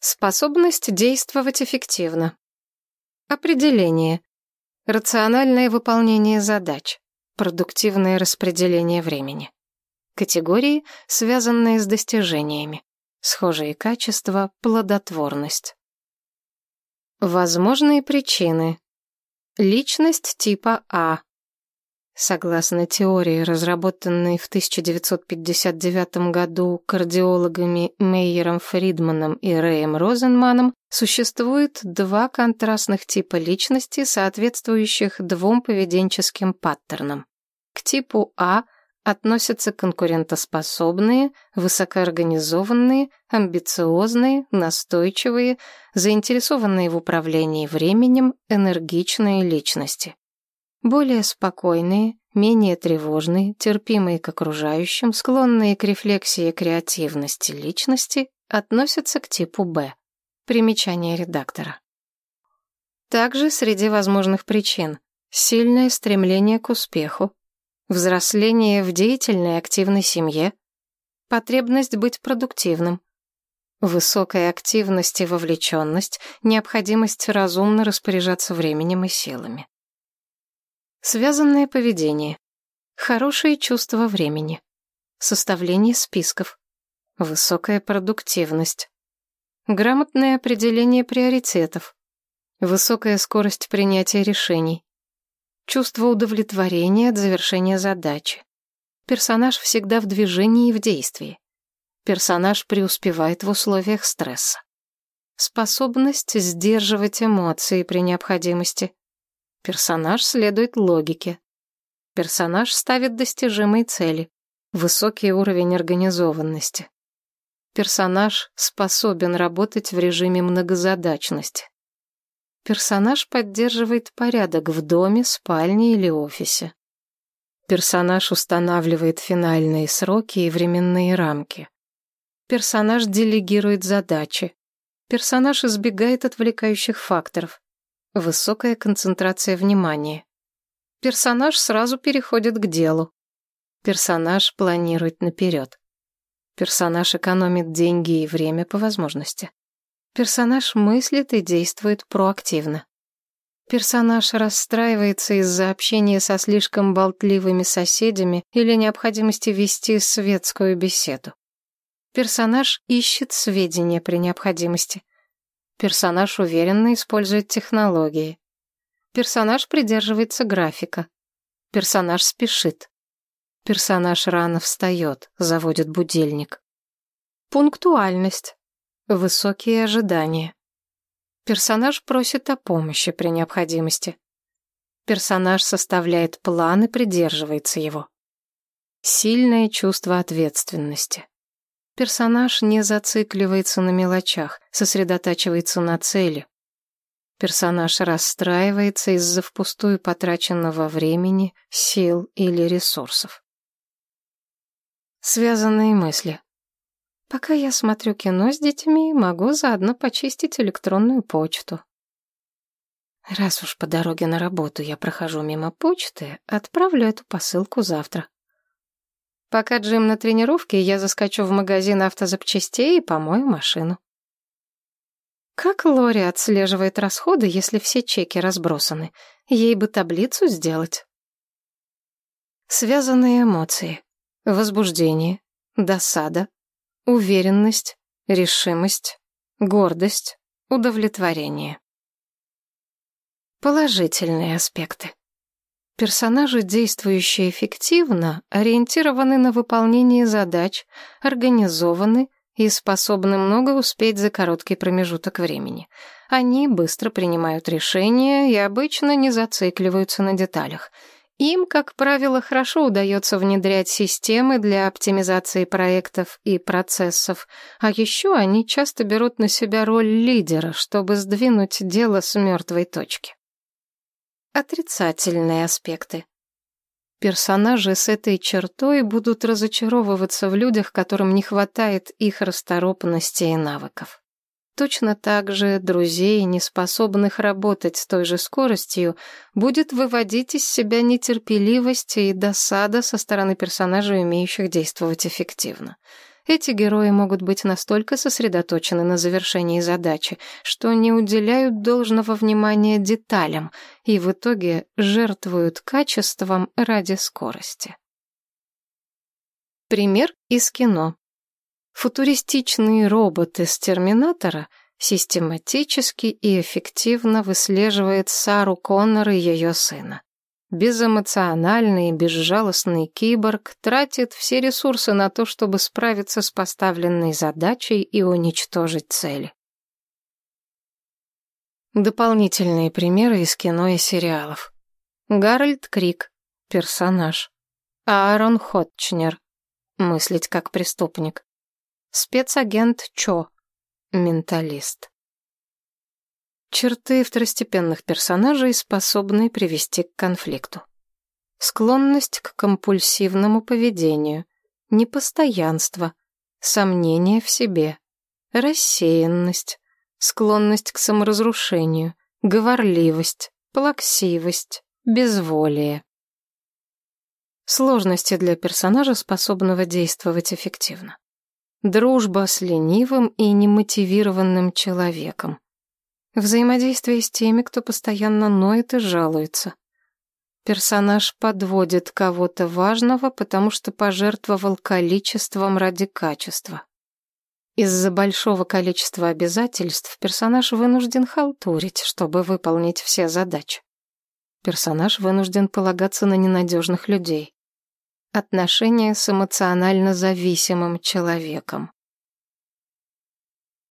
Способность действовать эффективно. Определение. Рациональное выполнение задач. Продуктивное распределение времени. Категории, связанные с достижениями. Схожие качества, плодотворность. Возможные причины. Личность типа А. Согласно теории, разработанной в 1959 году кардиологами Мейером Фридманом и Рэем Розенманом, существует два контрастных типа личности, соответствующих двум поведенческим паттернам. К типу А – относятся конкурентоспособные, высокоорганизованные, амбициозные, настойчивые, заинтересованные в управлении временем, энергичные личности. Более спокойные, менее тревожные, терпимые к окружающим, склонные к рефлексии и креативности личности относятся к типу Б. Примечание редактора. Также среди возможных причин сильное стремление к успеху, взросление в деятельной активной семье, потребность быть продуктивным, высокая активность и вовлеченность, необходимость разумно распоряжаться временем и силами. Связанное поведение, хорошее чувство времени, составление списков, высокая продуктивность, грамотное определение приоритетов, высокая скорость принятия решений, чувство удовлетворения от завершения задачи. Персонаж всегда в движении и в действии. Персонаж преуспевает в условиях стресса. Способность сдерживать эмоции при необходимости. Персонаж следует логике. Персонаж ставит достижимые цели. Высокий уровень организованности. Персонаж способен работать в режиме многозадачности. Персонаж поддерживает порядок в доме, спальне или офисе. Персонаж устанавливает финальные сроки и временные рамки. Персонаж делегирует задачи. Персонаж избегает отвлекающих факторов. Высокая концентрация внимания. Персонаж сразу переходит к делу. Персонаж планирует наперед. Персонаж экономит деньги и время по возможности. Персонаж мыслит и действует проактивно. Персонаж расстраивается из-за общения со слишком болтливыми соседями или необходимости вести светскую беседу. Персонаж ищет сведения при необходимости. Персонаж уверенно использует технологии. Персонаж придерживается графика. Персонаж спешит. Персонаж рано встает, заводит будильник. Пунктуальность. Высокие ожидания. Персонаж просит о помощи при необходимости. Персонаж составляет план и придерживается его. Сильное чувство ответственности. Персонаж не зацикливается на мелочах, сосредотачивается на цели. Персонаж расстраивается из-за впустую потраченного времени, сил или ресурсов. Связанные мысли. Пока я смотрю кино с детьми, могу заодно почистить электронную почту. Раз уж по дороге на работу я прохожу мимо почты, отправлю эту посылку завтра. Пока Джим на тренировке, я заскочу в магазин автозапчастей и помою машину. Как Лори отслеживает расходы, если все чеки разбросаны? Ей бы таблицу сделать. Связанные эмоции. Возбуждение, досада, уверенность, решимость, гордость, удовлетворение. Положительные аспекты. Персонажи, действующие эффективно, ориентированы на выполнение задач, организованы и способны много успеть за короткий промежуток времени. Они быстро принимают решения и обычно не зацикливаются на деталях – им, как правило, хорошо удается внедрять системы для оптимизации проектов и процессов, а еще они часто берут на себя роль лидера, чтобы сдвинуть дело с мертвой точки. Отрицательные аспекты. Персонажи с этой чертой будут разочаровываться в людях, которым не хватает их расторопности и навыков. Точно так же друзей, неспособных работать с той же скоростью, будет выводить из себя нетерпеливость и досада со стороны персонажей, умеющих действовать эффективно. Эти герои могут быть настолько сосредоточены на завершении задачи, что не уделяют должного внимания деталям и в итоге жертвуют качеством ради скорости. Пример из кино. Футуристичный робот из «Терминатора» систематически и эффективно выслеживает Сару Коннор и ее сына. Безэмоциональный безжалостный киборг тратит все ресурсы на то, чтобы справиться с поставленной задачей и уничтожить цели. Дополнительные примеры из кино и сериалов. Гарольд Крик, персонаж. Аарон Хотчнер, мыслить как преступник. Спецагент Чо, менталист. Черты второстепенных персонажей, способные привести к конфликту. Склонность к компульсивному поведению, непостоянство, сомнение в себе, рассеянность, склонность к саморазрушению, говорливость, плаксивость, безволие. Сложности для персонажа, способного действовать эффективно. Дружба с ленивым и немотивированным человеком. Взаимодействие с теми, кто постоянно ноет и жалуется. Персонаж подводит кого-то важного, потому что пожертвовал количеством ради качества. Из-за большого количества обязательств персонаж вынужден халтурить, чтобы выполнить все задачи. Персонаж вынужден полагаться на ненадежных людей. Отношения с эмоционально зависимым человеком.